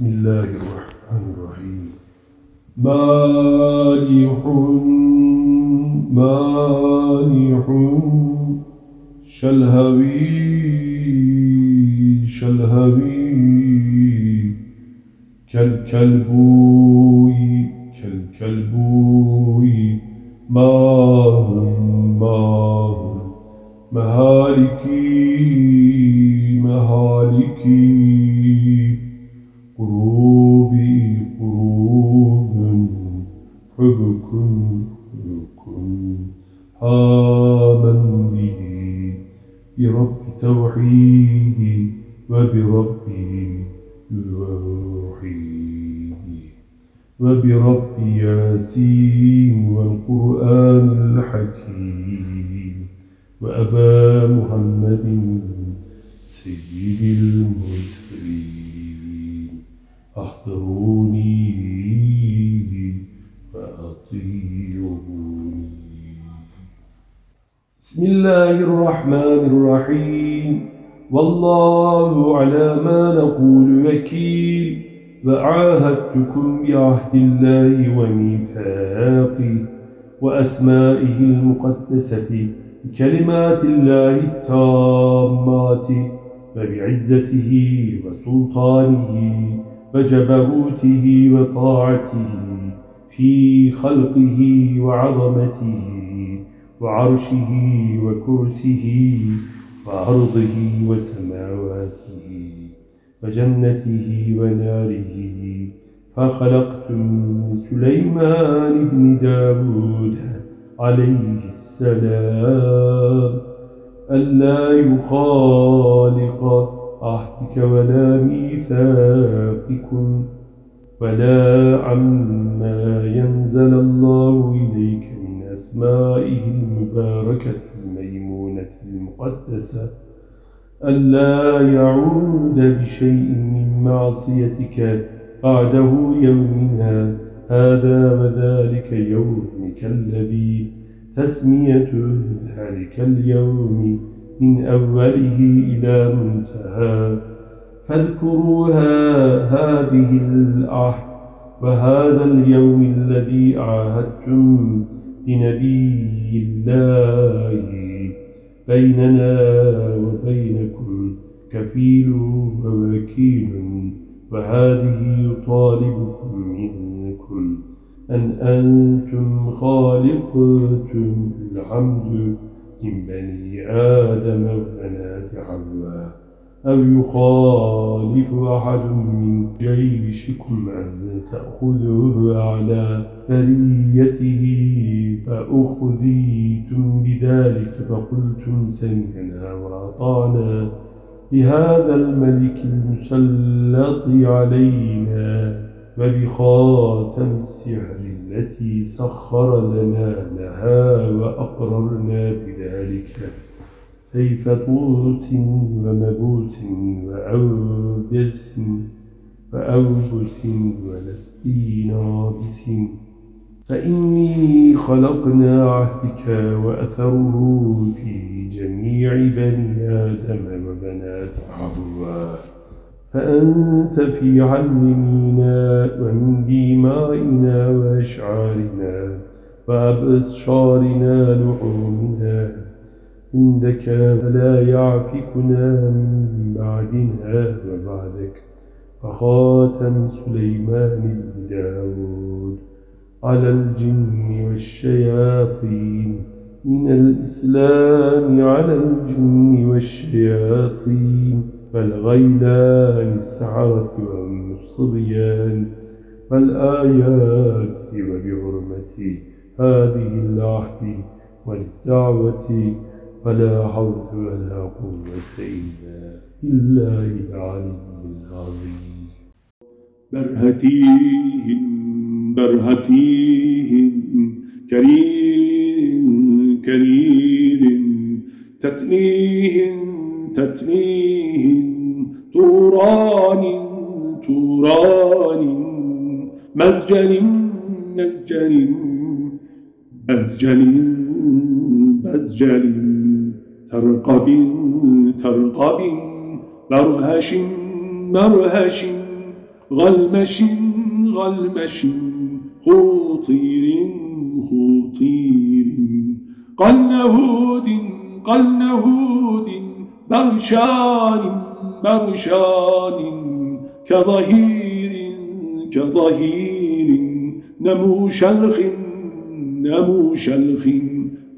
بسم الله الرحمن الرحيم. مالح مالح شلهوي شلهوي. كالكلبوي كالكلبوي. ماه ماه مهالكي مهالكي توحيدي وبربي وحيدي وبرب ياسين والقرآن الحكيم وأبا محمد سيد المرسلين أحضروني بسم الله الرحمن الرحيم. والله على ما نقول وكيل. وعاهدتكم بعهد الله وميثاقه وأسمائه المقدسة بكلمات الله التامات وبعزته وسلطانه وجبروته وطاعته في خلقه وعظمته. وعرشه وكرسه وأرضه وسماواته وجنته وناره. فخلقتم سليمان بن داود عليه السلام ألا يخالق عهدك ولا ميثاقكم ولا عما ينزل الله إليك أسمائه المباركة الميمونة المقدسة ألا يعود بشيء من معصيتك بعده يومنا. هذا وذلك يومك الذي تسمية ذلك اليوم من أوله إلى منتهى. فاذكروها هذه العهد وهذا اليوم الذي عاهدتم بنبي الله بيننا وبينكم كفيل ووكيل وهذه يطالبكم منكم أن أنتم خالقتم الحمد من بني آدم وبنات حواء أو يخالف أحد من جيشكم أن تأخذوه على بريته فأخذيتم بذلك فقلتم سمعنا وأطعنا بهذا الملك المسلط علينا وبخاتم السحر التي سخر لنا لها وأقررنا بذلك. كيف طوس ومبوس وأوبس وأوبس ولستينابس فإني خلقنا عهدك وأثره في جميع بني آدم وبنات. حواء فأنت في علمنا ومن دمائنا وأشعارنا وأبصارنا لحومنا عندك فلا يعفكنا من بعدنا وبعدك. فخاتم سليمان داود على الجن والشياطين. من الإسلام على الجن والشياطين. والغيلان السعرة وأم الصبيان والآيات وبحرمة هذه العهد والدعوة. ولا حول ولا قوة إلا بالله العلي العظيم. برهتيهن برهتيهن كرير كرير تتنيهن تتنيهن طوران طوران. مزجل مزجل بزجل بزجل ترقب ترقب مرهش مرهش غلمش غلمش خطير خطير قلنهود قلنهود برشان برشان. كظهير كظهير. نمو شلخ نمو شلخ.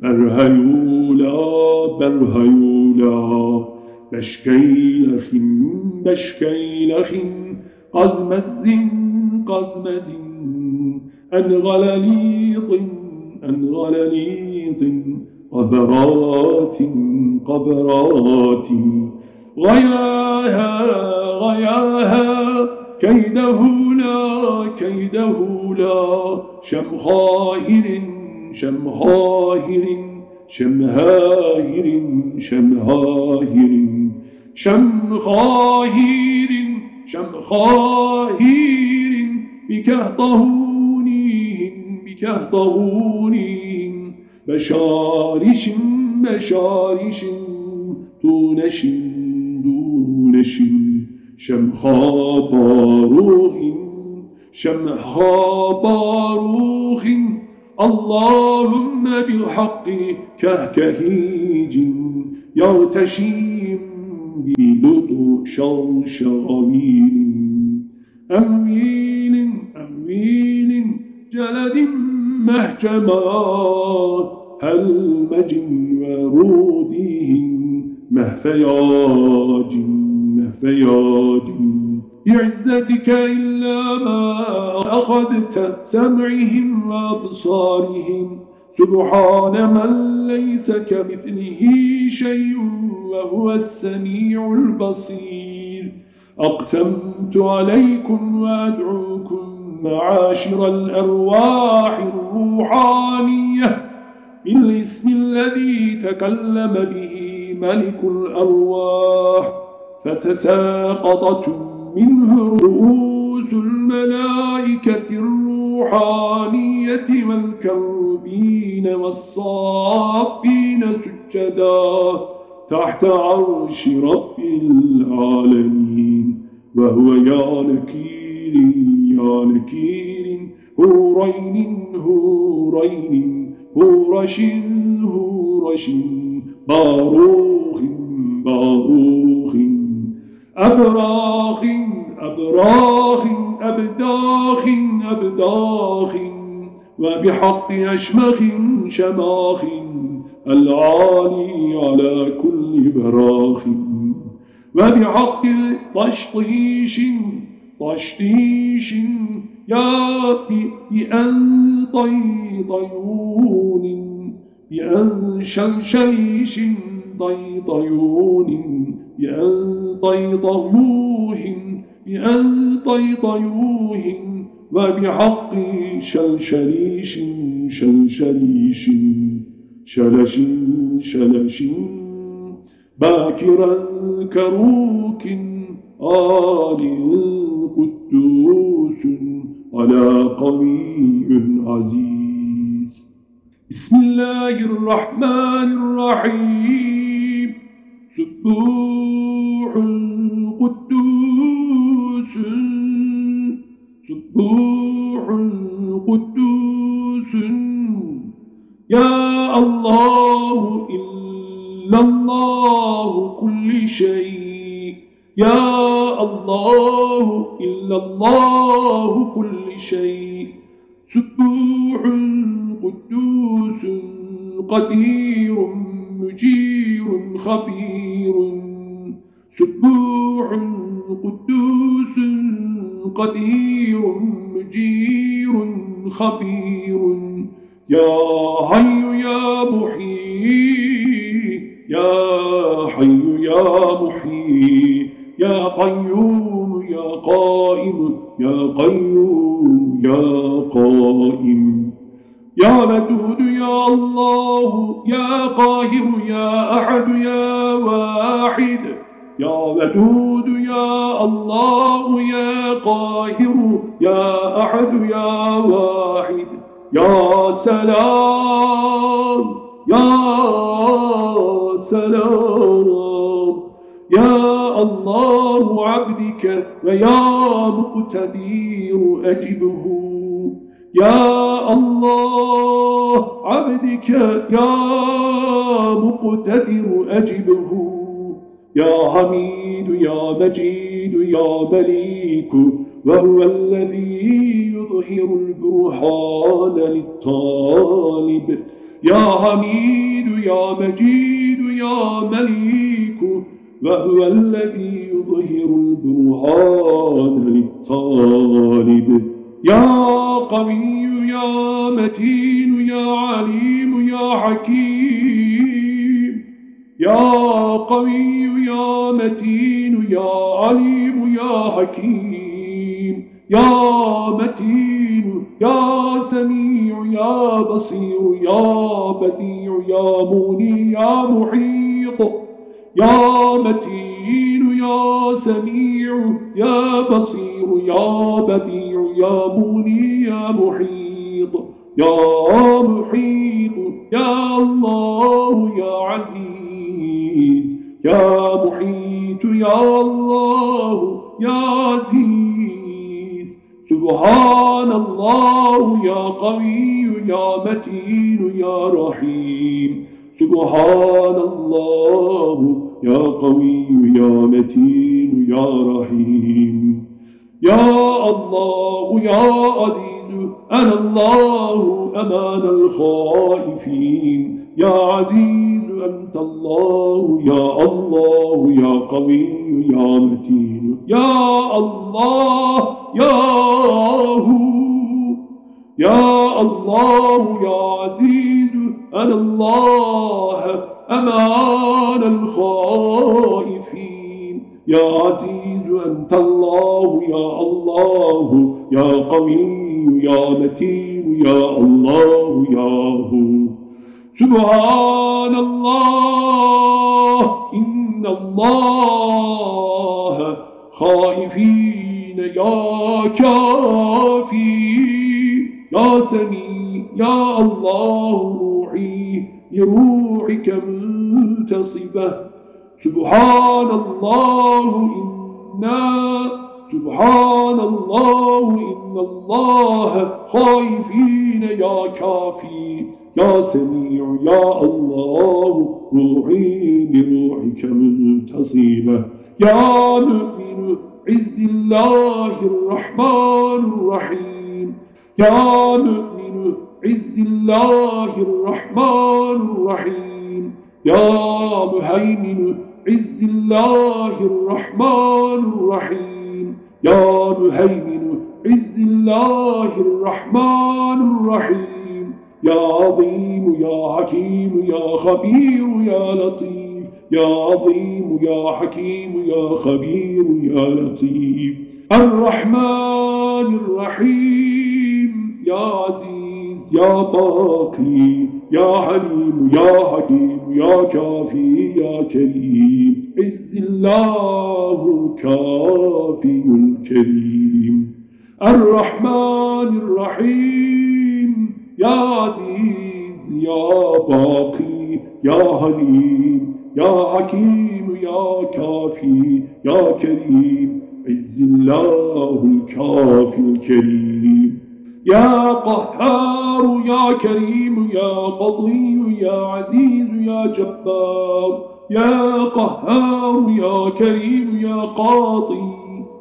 برهيولا برهيولا. بشكيلخ بشكيلخ قزمز قزمز أنغلليط أنغلليط قبرات قبرات. غياها غياها. كيده لا كيده لا. شمخاهر شمخاهر شمهاهر شمهاهر شمخاهر شمخاهر بكهطهونيهم بكهطهونيهم بشارش بشارش دونش دونش. شمخا باروخ شمخا باروخ اللهم بالحق كهكهيج يرتشيم بلطو شرشغويل أمويل أمويل جلد مهجمات هلمج ورودهم مهفياج مهفياج. بعزتك إلا ما أخذت سمعهم وأبصارهم. سبحان من ليس كمثله شيء وهو السميع البصير. أقسمت عليكم وأدعوكم معاشر الأرواح الروحانية. بالاسم الذي تكلم به ملك الأرواح. فتساقطت منه رؤوس الملائكة الروحانية والكروبين والصافين سجدا تحت عرش رب العالمين. وهو يا نكير يا نكير هورين هورين هورش هورش باروخ باروخ. أبراخ أبراخ أبداخ أبداخ وبحق أشمخ شماخ العالي على كل براخ. وبحق طشطيش طشطيش يا بأن طي طيون بأن شلشليش طي طيون بأن طي طهوه بأن طي طيوه وبحق شلشليش شلشليش شلش شلش باكرا كروك آل قدوس على قوي عزيز. بسم الله الرحمن الرحيم. سبوح إلا الله كل شيء. يا الله إلا الله كل شيء. سبوح قدوس قدير مجير خبير. سبوح قدوس قدير مجير خبير. يا حي يا محيي يا حي يا محيي يا قيوم يا قائم يا قيوم يا قائم. يا ودود يا الله يا قاهر يا أحد يا واحد. يا ودود يا الله يا قاهر يا أحد يا واحد. يا سلام. يا سلام يا الله عبدك ويا مقتدير أجبه. يا الله عبدك يا مقتدر أجبه. يا حميد يا مجيد يا مليك وهو الذي يظهر البرهان للطالب. يا حميد يا مجيد يا مليك وهو الذي يظهر البرهان للطالب. يا قوي يا متين يا عليم يا حكيم. يا قوي يا متين يا عليم يا حكيم. يا متين يا سميع يا بصير يا بديع يا موني يا محيط يا متين يا سميع يا بصير يا بديع يا موني يا محيط يا محيط يا الله يا عزيز يا محيط يا الله يا عزيز. سبحان الله يا قوي يا متين يا رحيم. سبحان الله يا قوي يا متين يا رحيم. يا الله يا عزيز أنا الله أمان الخائفين. يا عزيز أنت الله. يا الله يا قوي يا متين. يا الله يا هو يا الله يا عزيز أنا الله أمان الخائفين. يا عزيز أنت الله يا الله يا قوي يا متين يا الله يا هو. سبحان الله إن الله خائفين يا كافي يا سمي يا الله روحي لروحك منتصبة. سبحان الله إنا سبحان الله إن الله خائفين يا كافي يا سميع يا الله روحي لروحك منتصبة يا مؤمن عز الله الرحمن الرحيم. يا مؤمن عز الله الرحمن الرحيم. يا مهيمن عز الله الرحمن الرحيم. يا مهيمن عز الله الرحمن الرحيم. يا عظيم يا حكيم يا خبير يا لطيف. يا عظيم يا حكيم يا خبير يا لطيف. الرحمن الرحيم. يا عزيز يا باقي. يا حليم يا حكيم يا كافي يا كريم. عز الله كافي الكريم. الرحمن الرحيم. يا عزيز يا باقي يا حليم يا حكيم يا كافي يا كريم. عز الله الكافي الكريم. يا قهار يا كريم يا قضي يا عزيز يا جبار. يا قهار يا كريم يا قاطي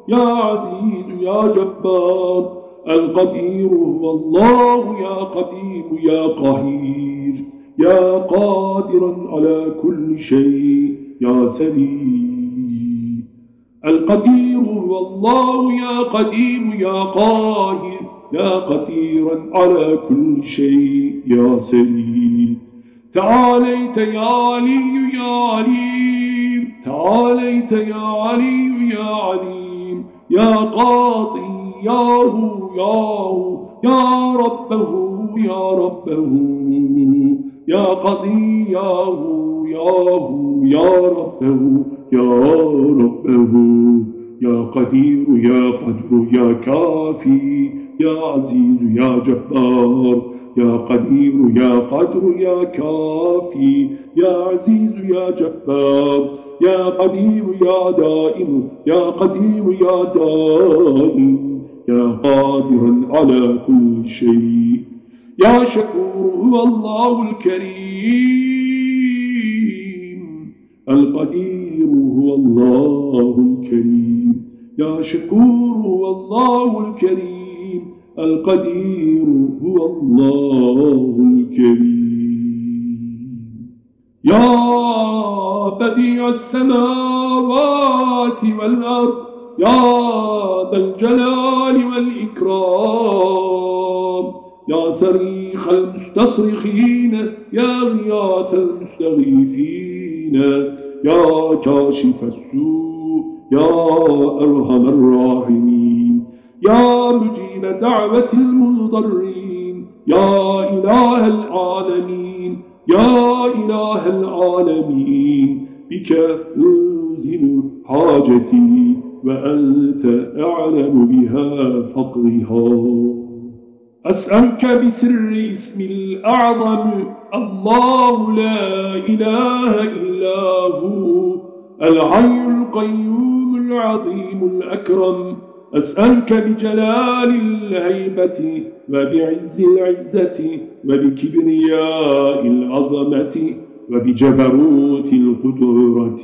يا عزيز يا جبار. القدير هو الله يا قديم يا قهير. يا قادرا على كل شيء يا سليم. القدير هو الله يا قديم يا قاهر. يا قديرا على كل شيء يا سليم. تعاليت يا علي يا عليم. تعاليت يا علي يا عليم. يا قاطي يا هو يا ربه يا ربه. يا قضي يا هو يا هو يا ربه. يا ربه. يا قدير يا قدر يا كافي. يا عزيز يا جبار يا قدير يا قدر يا كافي يا عزيز يا جبار يا قدير يا دائم يا قدير يا دائم يا قادرا على كل شيء يا شكور هو الله الكريم القدير هو الله الكريم يا شكور هو الله الكريم. القدير هو الله الكريم. يا بديع السماوات والأرض يا ذا الجلال والإكرام. يا صريخ المستصرخين يا غياث المستغيثين. يا كاشف السوء يا أرحم الراحمين. يا مجيب دعوة المضطرين يا إله العالمين يا إله العالمين بك أنزل حاجتي وأنت أعلم بها فقرها. أسألك بسر اسم الأعظم الله لا إله إلا هو الحي القيوم العظيم الأكرم. أسألك بجلال الهيبة وبعز العزة وبكبرياء العظمة وبجبروت القدرة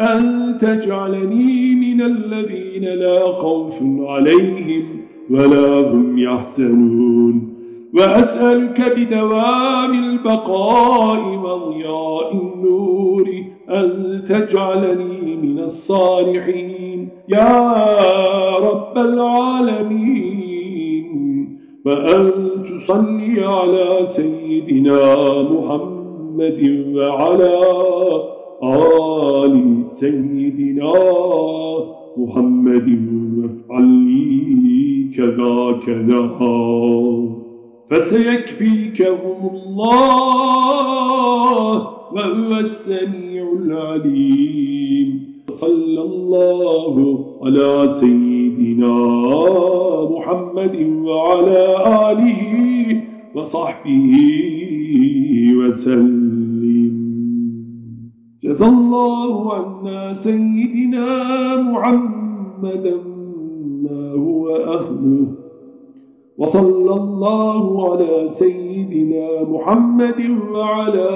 أن تجعلني من الذين لا خوف عليهم ولا هم يحسنون وأسألك بدوام البقاء وضياء النور أن تجعلني من الصالحين. يا العالمين. وأن تصلي على سيدنا محمد وعلى آل سيدنا محمد وافعل لي كذا كذا. فسيكفيكهم الله وهو السميع العليم. صلى الله على سيدنا محمد وعلى آله وصحبه وسلم. جزى الله عنا سيدنا محمدا ما هو أهله. وصلى الله على سيدنا محمد وعلى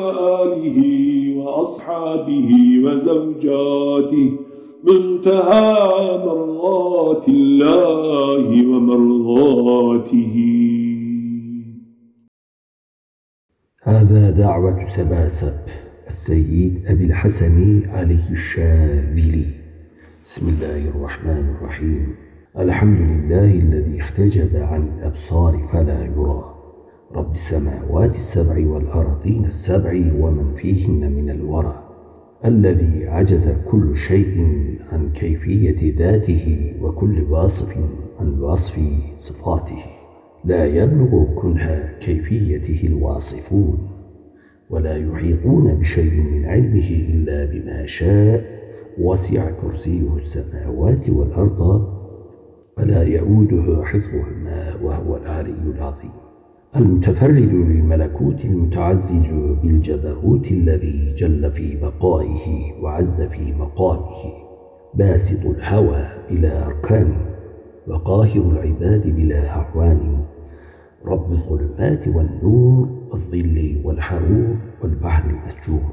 آله وأصحابه وزوجاته. منتهى مرضات الله ومرضاته. هذا دعوة سباسب السيد أبي الحسن علي الشاذلي. بسم الله الرحمن الرحيم. الحمد لله الذي احتجب عن الأبصار فلا يرى. رب السماوات السبع والأرضين السبع ومن فيهن من الورى. الذي عجز كل شيء عن كيفية ذاته وكل واصف عن وصف صفاته. لا يبلغ كنها كيفيته الواصفون ولا يحيطون بشيء من علمه إلا بما شاء. وسع كرسيه السماوات والأرض ولا يؤوده حفظهما وهو العلي العظيم. المتفرد للملكوت المتعزز بالجبروت الذي جل في بقائه وعز في مقامه باسط الهوى بلا أركان وقاهر العباد بلا أعوان. رب الظلمات والنور والظل والحرور والبحر المسجور.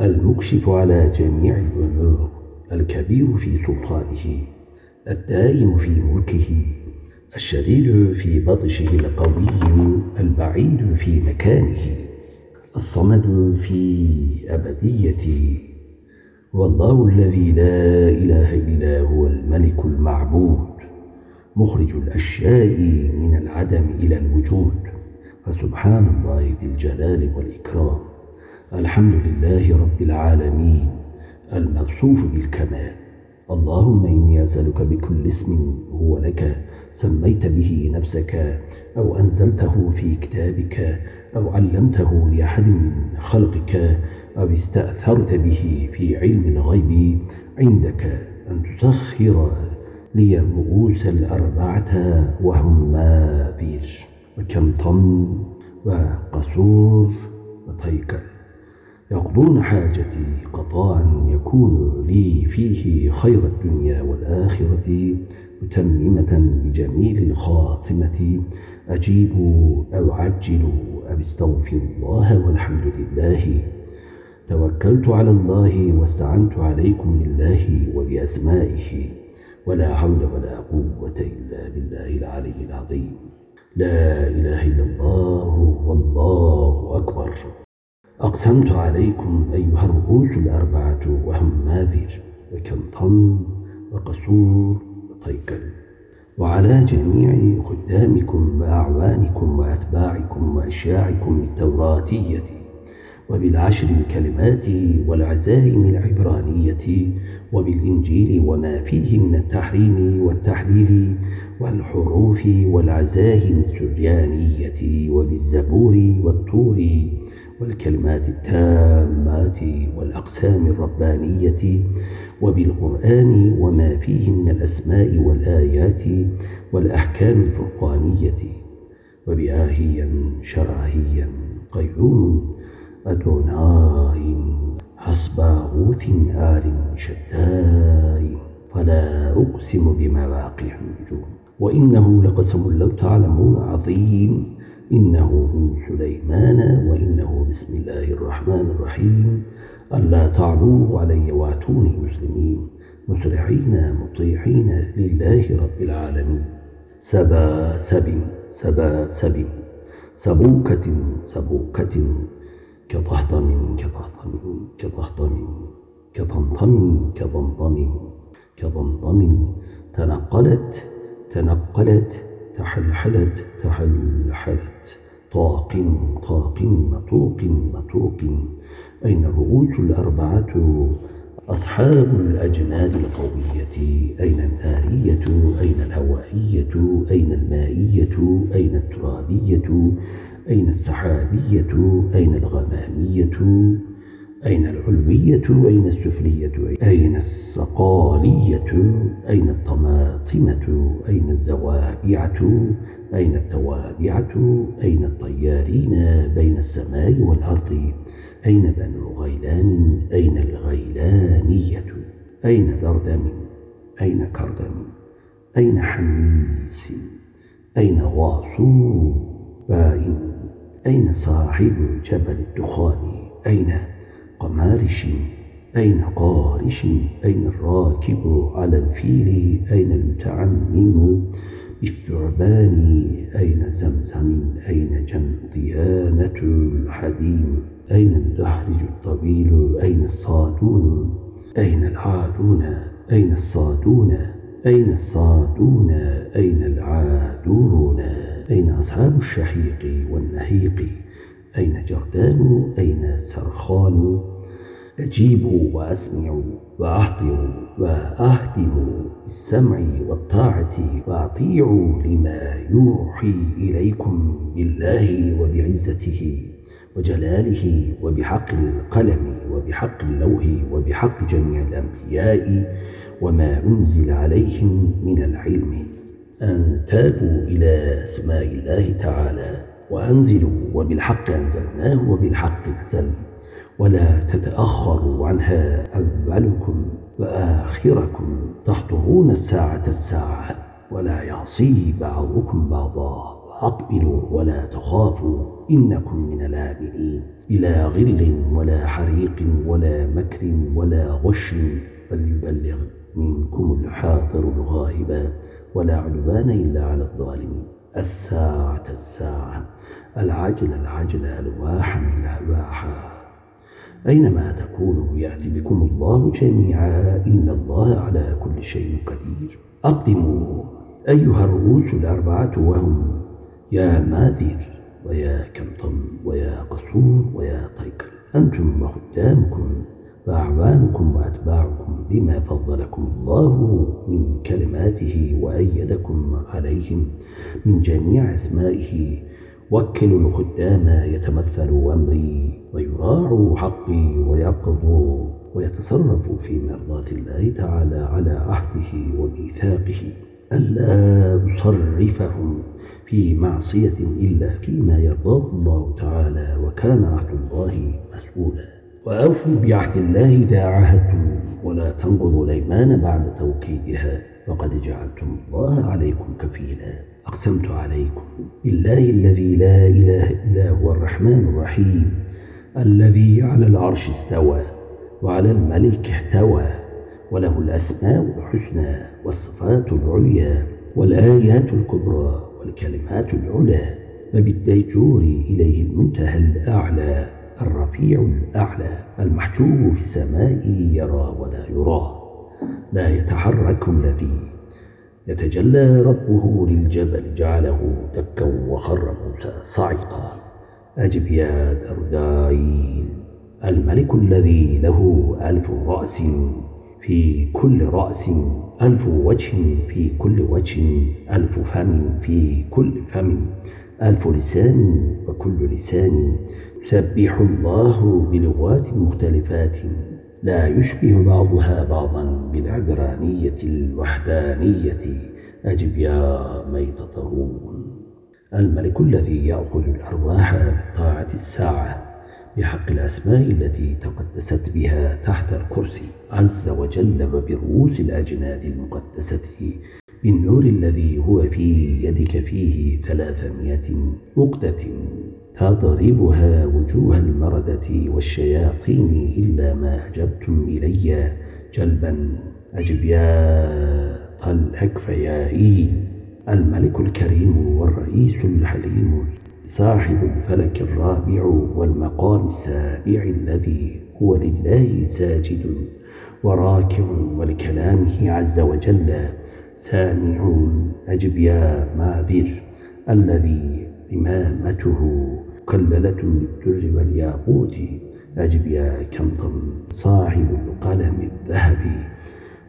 المكشف على جميع الأمور الكبير في سلطانه الدائم في ملكه. الشديد في بطشه القوي البعيد في مكانه الصمد في أبديته والله الذي لا إله إلا هو الملك المعبود مخرج الأشياء من العدم إلى الوجود. فسبحان الله بالجلال والإكرام. الحمد لله رب العالمين. الموصوف بالكمال. اللهم إني أسألك بكل اسم هو لك. سميت به نفسك أو أنزلته في كتابك أو علمته لأحد من خلقك أو استأثرت به في علم الغيب عندك أن تسخر لي الرؤوس الأربعة وهم مابير وكم طن وقصور وطيكل يقضون حاجتي قضاء يكون لي فيه خير الدنيا والآخرة. متممة بجميل الخاتمة. أجيب أو عجل أو استغفر الله والحمد لله. توكلت على الله واستعنت عليكم بالله وبأسمائه. ولا حول ولا قوة إلا بالله العلي العظيم. لا إله إلا الله والله أكبر. أقسمت عليكم أيها الرؤوس الأربعة وهم ماذر؟ وكمطم وقصور؟ وطيكل وعلى جميع خدامكم وأعوانكم وأتباعكم وأشياعكم التوراتية وبالعشر الكلمات والعزائم العبرانية وبالإنجيل وما فيه من التحريم والتحليل والحروف والعزائم السريانية وبالزبور والطور والكلمات التامات والأقسام الربانية وبالقرآن وما فيه من الأسماء والآيات والأحكام الفرقانية. وبآهيا شراهيا قيوم أدوناي حسب غوث آل شداي فلا أقسم بمواقع النجوم. وإنه لقسم لو تعلمون عظيم. إنه من سليمان وإنه بسم الله الرحمن الرحيم. ألا تعلوا علي وأتوني مسلمين مسرعين مطيعين لله رب العالمين. سبا سب سبا سب سبوكة سبوكة. كضهضم كضهضم كضهضم كضمضم كضمضم كضمضم تنقلت تنقلت تحلحلت تحلحلت. طاق طاق مطوق مطوق أين الرؤوس الأربعة؟ أصحاب الأجناد القوية. أين النارية؟ أين الهوائية؟ أين المائية؟ أين الترابية؟ أين السحابية؟ أين الغمامية؟ أين العلوية؟ أين السفلية؟ أين السقالية أين الطماطمة؟ أين الزوابعة؟ أين التوابعة أين الطيارين بين السماء والأرض؟ أين بنو غيلان؟ أين الغيلانية؟ أين دردم؟ أين كردم؟ أين حميس؟ أين غاصو بائن؟ أين صاحب جبل الدخان؟ أين قمارش؟ أين قارش؟ أين الراكب على الفيل؟ أين المتعمم؟ بالثعبان أين زمزم أين جنديانة الحديم؟ أين الدحرج الطويل؟ أين الصادون؟ أين العادون؟ أين الصادون؟ أين الصادون؟ أين العادون؟ أين أصحاب الشحيق والنهيق أين جردان؟ أين سرخان؟ أجيبوا وأسمعوا وأحضروا وأهدموا بالسمع والطاعة وأطيعوا لما يوحي إليكم بالله وبعزته وجلاله وبحق القلم وبحق اللوح وبحق جميع الأنبياء وما أنزل عليهم من العلم أن تابوا إلى أسماء الله تعالى وأنزلوا وبالحق أنزلناه وبالحق نزل ولا تتأخروا عنها أولكم وآخركم تحضرون الساعة الساعة ولا يعصي بعضكم بعضا وأقبلوا ولا تخافوا إنكم من الآمنين بلا غل ولا حريق ولا مكر ولا غش فليبلغ منكم الحاضر الغائب ولا عدوان إلا على الظالمين الساعة الساعة العجل العجل ألواحا الألواحا أينما تكونوا يأتي بكم الله جميعا إن الله على كل شيء قدير. أقدموا أيها الرؤوس الأربعة وهم يا ماذر ويا كمطم ويا قصور ويا طيكل. أنتم وخدامكم وأعوانكم وأتباعكم بما فضلكم الله من كلماته وأيدكم عليهم من جميع أسمائه وكلوا الخدام يتمثلوا أمري ويراعوا حقي ويقضوا ويتصرفوا في مرضاة الله تعالى على عهده وميثاقه. ألا أصرفهم في معصية إلا فيما يرضاه الله تعالى وكان عهد الله مسؤولا. وأوفوا بعهد الله إذا عاهدتم ولا تنقضوا الأيمان بعد توكيدها. وقد جعلتم الله عليكم كفيلا. أقسمت عليكم. بالله الذي لا إله إلا هو الرحمن الرحيم الذي على العرش استوى وعلى الملك احتوى وله الأسماء الحسنى والصفات العليا والآيات الكبرى والكلمات العلى وبالديجور إليه المنتهى الأعلى الرفيع الأعلى المحجوب في السماء يرى ولا يرى. لا يتحرك الذي يتجلى ربه للجبل جعله دكا وخر موسى صعقا أجب يا دردائيل الملك الذي له ألف رأس في كل رأس ألف وجه في كل وجه ألف فم في كل فم ألف لسان وكل لسان. يسبح الله بلغات مختلفات. لا يشبه بعضها بعضا بالعبرانية الوحدانية. أجب يا ميت طرون الملك الذي يأخذ الأرواح بالطاعة الساعة بحق الأسماء التي تقدست بها تحت الكرسي عز وجل وبرؤوس الأجناد المقدسة بالنور الذي هو في يدك فيه ثلاثمائة عقدة تضربها وجوه المردة والشياطين إلا ما أجبتم إلي. جلبا أجب يا طلحك فيائي الملك الكريم والرئيس الحليم صاحب الفلك الرابع والمقام السابع الذي هو لله ساجد وراكع ولكلامه عز وجل. سامع أجب يا ماذر الذي إمامته مكللة بالدر والياقوت. أجب يا كمطم صاحب القلم الذهبي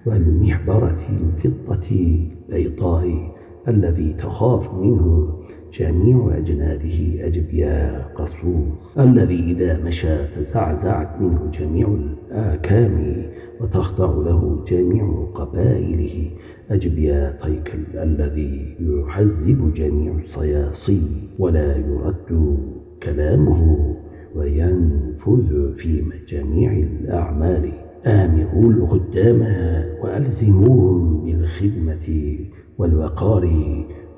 والمحبرة الفضة البيضاء الذي تخاف منه جميع أجناده أجب يا قصور الذي إذا مشى تزعزعت منه جميع الآكام وتخضع له جميع قبائله أجب يا طيكل الذي يحزب جميع الصياصي ولا يرد كلامه وينفذ في جميع الأعمال. آمروا الخدام وألزموهم بالخدمة. والوقار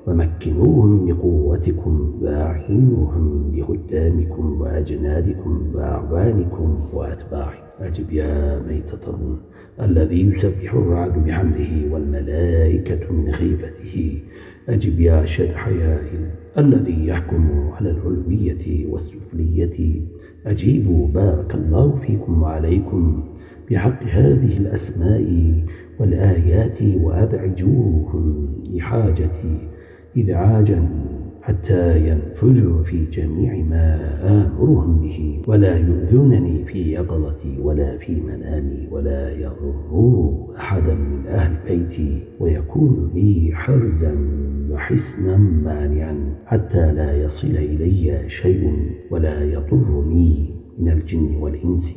ومكنوهم بقوتكم وأعينوهم بخدامكم وأجنادكم وأعوانكم وأتباعكم أجب يا ميت طرون الذي يسبح الرعد بحمده والملائكة من خيفته. أجب يا شدح يائل الذي يحكم على العلوية والسفلية. أجيبوا بارك الله فيكم وعليكم بحق هذه الأسماء. والآيات وأدعجوهم لحاجتي إذعاجا حتى ينفذوا في جميع ما آمرهم به. ولا يؤذونني في يقظتي ولا في منامي ولا يضروا أحدا من أهل بيتي. ويكون لي حرزا وحسنا مانعا حتى لا يصل إلي شيء ولا يضرني من الجن والإنس.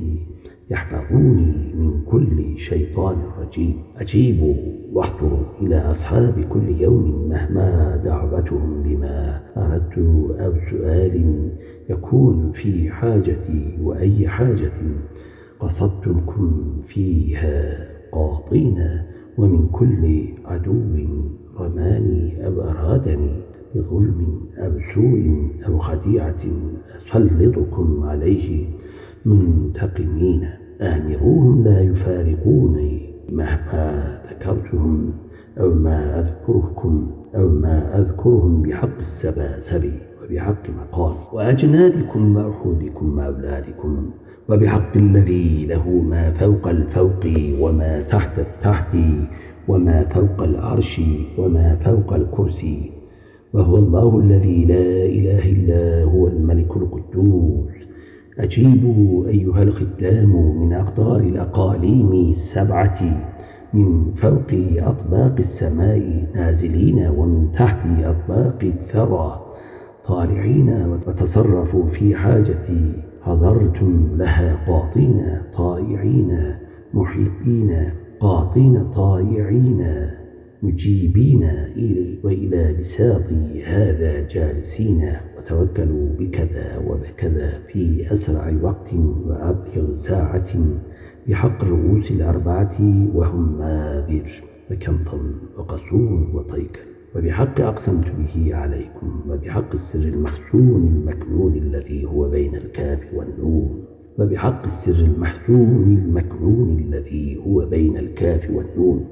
يحفظوني من كل شيطان رجيم. أجيبوا واحضروا إلى أصحاب كل يوم مهما دعوتهم بما أردت أو سؤال يكون في حاجتي وأي حاجة قصدتكم فيها قاطين ومن كل عدو رماني أو أرادني بظلم أو سوء أو خديعة أسلطكم عليه. منتقمين. آمروهم لا يفارقوني. مهما ذكرتهم أو ما أذكركم أو ما أذكرهم بحق السباسب وبحق مقام. وأجنادكم وأحودكم وأولادكم وبحق الذي له ما فوق الفوق وما تحت التحت وما فوق العرش وما فوق الكرسي. وهو الله الذي لا إله إلا هو الملك القدوس. أجيبوا أيها الخدام من أقطار الأقاليم السبعة من فوق أطباق السماء نازلين ومن تحت أطباق الثرى طالعين وتصرفوا في حاجتي. حضرتم لها قاطين طائعين محبين قاطين طائعين. مجيبين وإلى بساط هذا جالسين وتوكلوا بكذا وبكذا في أسرع وقت وأبلغ ساعة بحق الرؤوس الأربعة وهم ماذر؟ وكمطم وقصور وطيكل وبحق أقسمت به عليكم وبحق السر المخزون المكنون الذي هو بين الكاف والنون وبحق السر المحزون المكنون الذي هو بين الكاف والنون.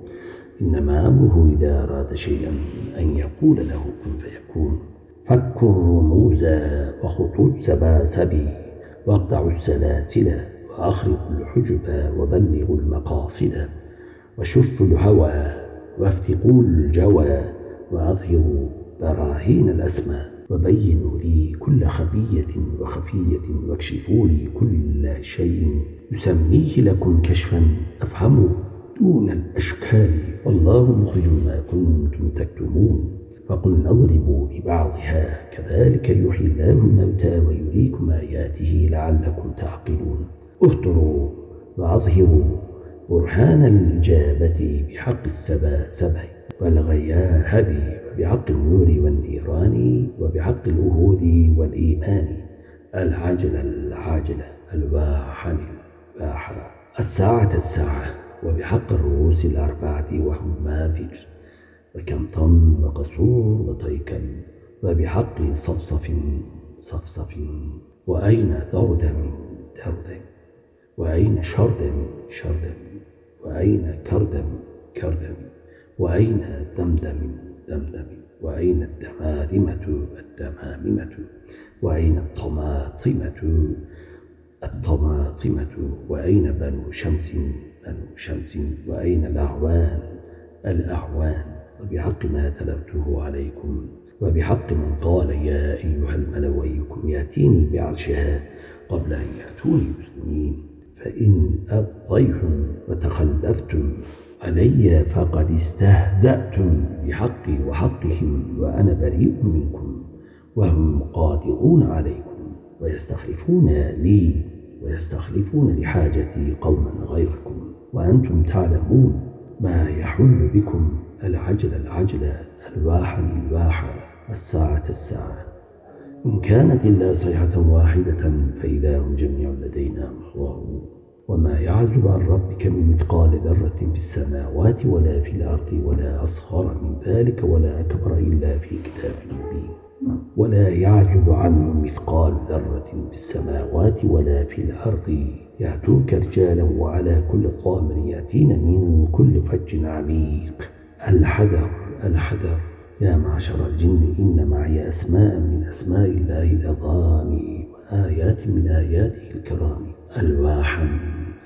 إنما أمره إذا أراد شيئا أن يقول له كن فيكون. فكوا الرموز وخطوط سباسبي واقطعوا السلاسل وأخرقوا الحجب وبلغوا المقاصد وشفوا الهوى وافتقوا الجوى وأظهروا براهين الأسماء وبينوا لي كل خبية وخفية واكشفوا لي كل شيء يسميه لكم كشفا. أفهموا؟ دون الأشكال والله مخرج ما كنتم تكتمون. فقل نضربوا ببعضها. كذلك يحيي الله الموتى ويريكم آياته لعلكم تعقلون. اهتروا وأظهروا برهان الإجابة بحق السبا سبع. والغياهب وبحق النور والنيران وبحق الأهود والإيمان. العجل العاجل الواحن الواحة. الساعة الساعة. وبحق الرؤوس الأربعة وهم ماذج وكم طم وقصور وطيكل وبحق صفصف صفصف وأين ذردم دردم وأين شردم شردم وأين كردم كردم وأين دمدم دمدم وأين الدمادمة الدماممة وأين الطماطمة الطماطمة وأين بنو شمس بنو شمس وأين الأعوان؟ الأعوان وبحق ما تلوته عليكم وبحق من قال يا أيها الملو أيكم يأتيني بعرشها قبل أن يأتوني مسلمين فإن أبطيتم وتخلفتم علي فقد استهزأتم بحقي وحقهم وأنا بريء منكم وهم قادرون عليكم ويستخلفون لي ويستخلفون لحاجتي قوما غيركم. وأنتم تعلمون ما يحل بكم العجل العجل الواحا الواحا الساعة الساعة. إن كانت إلا صيحة واحدة فإذا هم جميع لدينا محضرون وما يعزب عن ربك من مثقال ذرة في السماوات ولا في الأرض ولا أصغر من ذلك ولا أكبر إلا في كتاب مبين. ولا يعزب عنه مثقال ذرة في السماوات ولا في الأرض يأتوك رجالا وعلى كل ضامر يأتين من كل فج عميق. الحذر الحذر. يا معشر الجن إن معي أسماء من أسماء الله العظام وآيات من آياته الكرام. ألواحا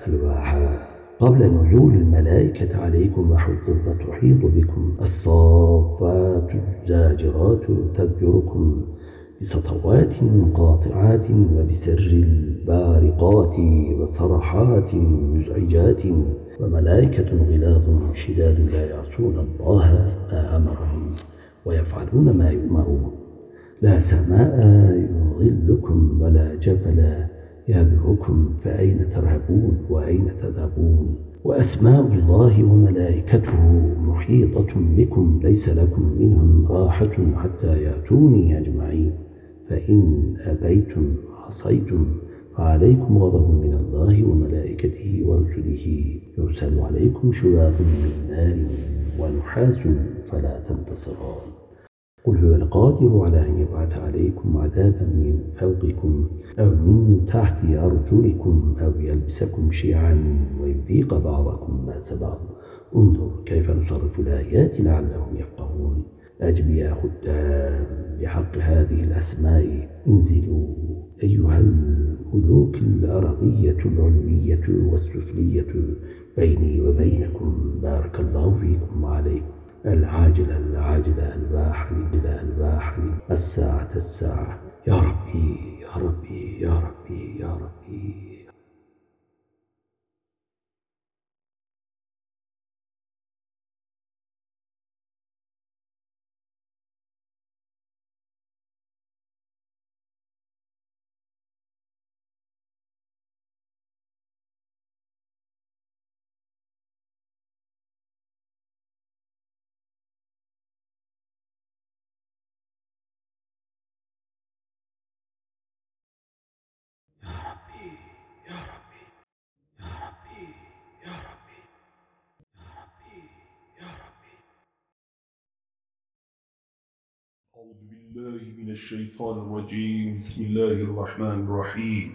ألواحا. قبل نزول الملائكة عليكم وتحيط بكم. الصافات الزاجرات تزجركم. بسطوات قاطعات وبسر البارقات وصرحات مزعجات وملائكة غلاظ شداد لا يعصون الله ما أمرهم ويفعلون ما يؤمرون. لا سماء يظلكم ولا جبل يهدركم فأين ترهبون وأين تذهبون؟ وأسماء الله وملائكته محيطة بكم ليس لكم منهم راحة حتى يأتوني أجمعين. فإن أبيتم عصيتم فعليكم غضب من الله وملائكته ورسله. يرسل عليكم شواظ من نار ونحاس فلا تنتصران قل هو القادر على أن يبعث عليكم عذابا من فوقكم أو من تحت أرجلكم أو يلبسكم شيعا ويذيق بعضكم بأس بعض. انظر كيف نصرف الآيات لعلهم يفقهون. أجب يا خدام بحق هذه الأسماء. انزلوا أيها الملوك الأرضية العلوية والسفلية بيني وبينكم بارك الله فيكم وعليكم العاجل العاجل الواحد الواحد الساعة الساعة. يا ربي يا ربي يا ربي يا ربي. يا ربي يا ربي يا ربي يا ربي يا ربي أعوذ بالله من الشيطان الرجيم. بسم الله الرحمن الرحيم.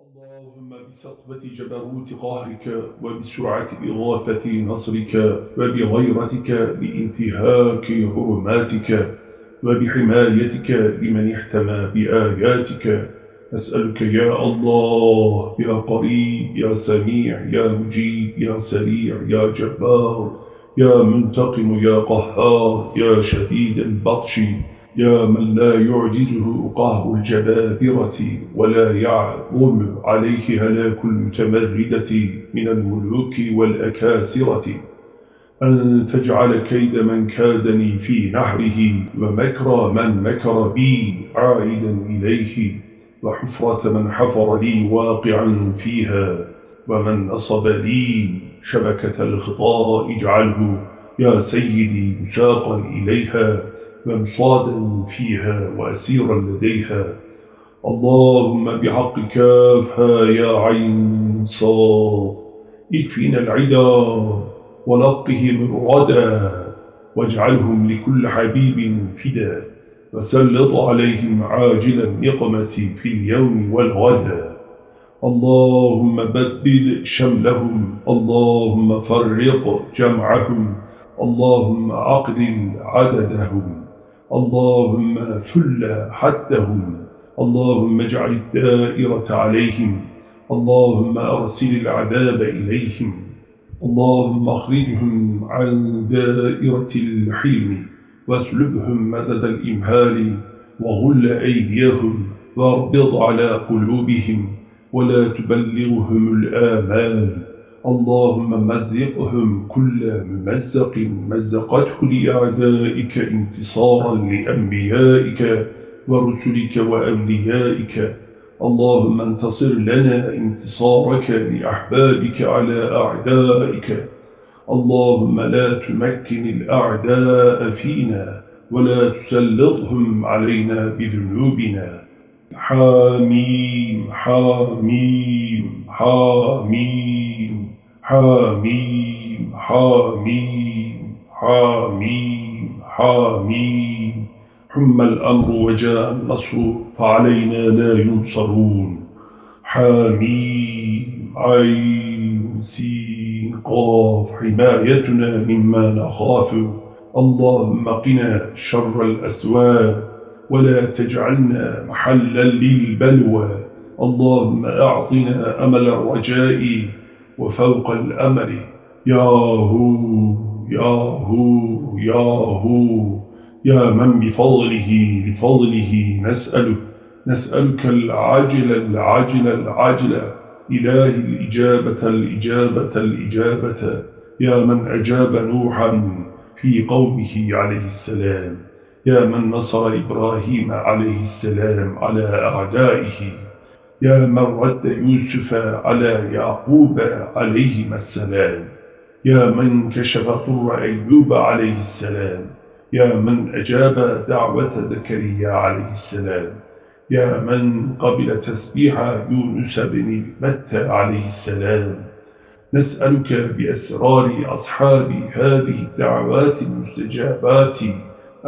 اللهم بسطبة جبروت قهرك وبسرعة إغاثة نصرك وبغيرتك لإنتهاك حرماتك وبحمايتك لمن احتمى بآياتك. أسألك يا الله يا قريب يا سميع يا مجيب يا سريع يا جبار يا منتقم يا قهار يا شديد البطش يا من لا يعجزه قهر الجبابرة ولا يعظم عليه هلاك المتمردة من الملوك والأكاسرة. أن تجعل كيد من كادني في نحره ومكر من مكر بي عائدا إليه. وحفرة من حفر لي واقعا فيها ومن نصب لي شبكة الخطاء اجعله يا سيدي مساقا إليها ومصادا فيها وأسيرا لديها. اللهم بحق كافها يا عين صاد اكفينا العدا ولقهم الردى واجعلهم لكل حبيب فدا. وسلط عليهم عاجل النقمة في اليوم والغدا. اللهم بدل شملهم اللهم فرق جمعهم اللهم عقل عددهم اللهم فل حدهم اللهم اجعل الدائرة عليهم اللهم أرسل العذاب إليهم اللهم أخرجهم عن دائرة الحلم. واسلبهم مدد الإمهال وغل أيديهم واربض على قلوبهم ولا تبلغهم الآمال. اللهم مزقهم كل ممزق مزقته لأعدائك انتصارا لأنبيائك ورسلك وأوليائك. اللهم انتصر لنا انتصارك لأحبابك على أعدائك. اللهم لا تمكن الأعداء فينا ولا تسلطهم علينا بذنوبنا. حاميم حاميم حاميم حاميم حاميم حاميم حاميم. حم الأمر وجاء النصر فعلينا لا ينصرون. حاميم عين سين. قاف حمايتنا مما نخاف. اللهم قنا شر الأسواب ولا تجعلنا محلا للبلوى. اللهم أعطنا أمل الرجاء وفوق الأمل. يا هو يا هو يا هو يا من بفضله لفضله نسألك نسألك العاجل العاجل العاجل إله الإجابة الإجابة الإجابة. يا من أجاب نوحا في قومه عليه السلام. يا من نصر إبراهيم عليه السلام على أعدائه. يا من رد يوسف على يعقوب عليهما السلام. يا من كشف طر أيوب عليه السلام. يا من أجاب دعوة زكريا عليه السلام. يا من قبل تسبيح يونس بن متى عليه السلام. نسألك بأسرار أصحاب هذه الدعوات المستجابات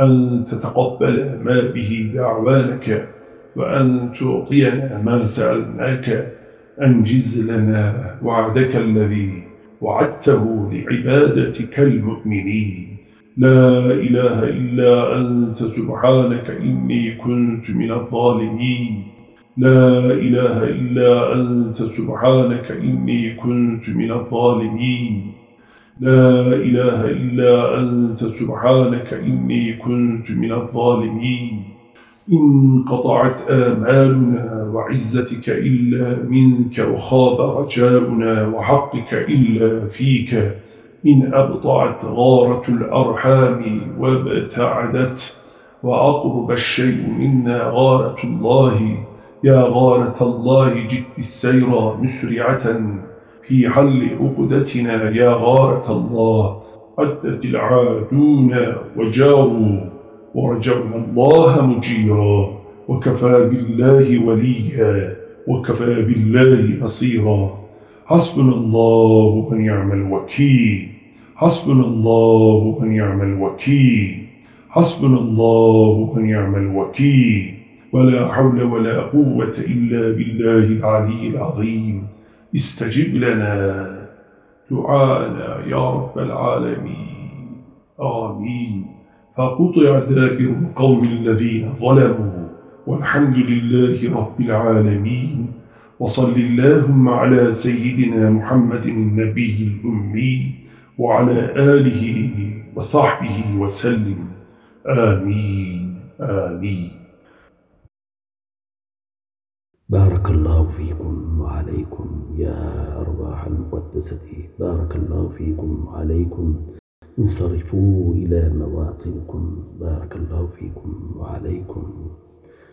أن تتقبل ما به دعوانك وأن تعطينا ما سألناك. أنجز لنا وعدك الذي وعدته لعبادتك المؤمنين. لا إله إلا أنت سبحانك إني كنت من الظالمين. لا إله إلا أنت سبحانك إني كنت من الظالمين. لا إله إلا أنت سبحانك إني كنت من الظالمين. إن قطعت آمالنا وعزتك إلا منك وخاب رجاؤنا وحقك إلا فيك. إن أبطعت غارة الأرحام وابتعدت وأقرب الشيء منا غارة الله. يا غارة الله جد السير مسرعة في حل عقدتنا يا غارة الله عدت العادون وجاروا ورجونا الله مجيرا. وكفى بالله وليا وكفى بالله نصيرا. حسبنا الله ونعم الوكيل. حسبنا الله ونعم الوكيل حسبنا الله ونعم الوكيل ولا حول ولا قوة إلا بالله العلي العظيم. استجب لنا دعانا يا رب العالمين. آمين. فقطع دابر القوم الذين ظلموا. والحمد لله رب العالمين. وصل اللهم على سيدنا محمد النبي الأمي. وعلى آله وصحبه وسلم. آمين. آمين. بارك الله فيكم وعليكم يا أرواح المقدسة. بارك الله فيكم وعليكم. انصرفوا إلى مواطنكم. بارك الله فيكم وعليكم.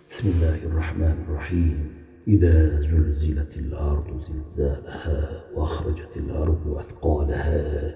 بسم الله الرحمن الرحيم. إذا زلزلت الأرض زلزالها وأخرجت الأرض أثقالها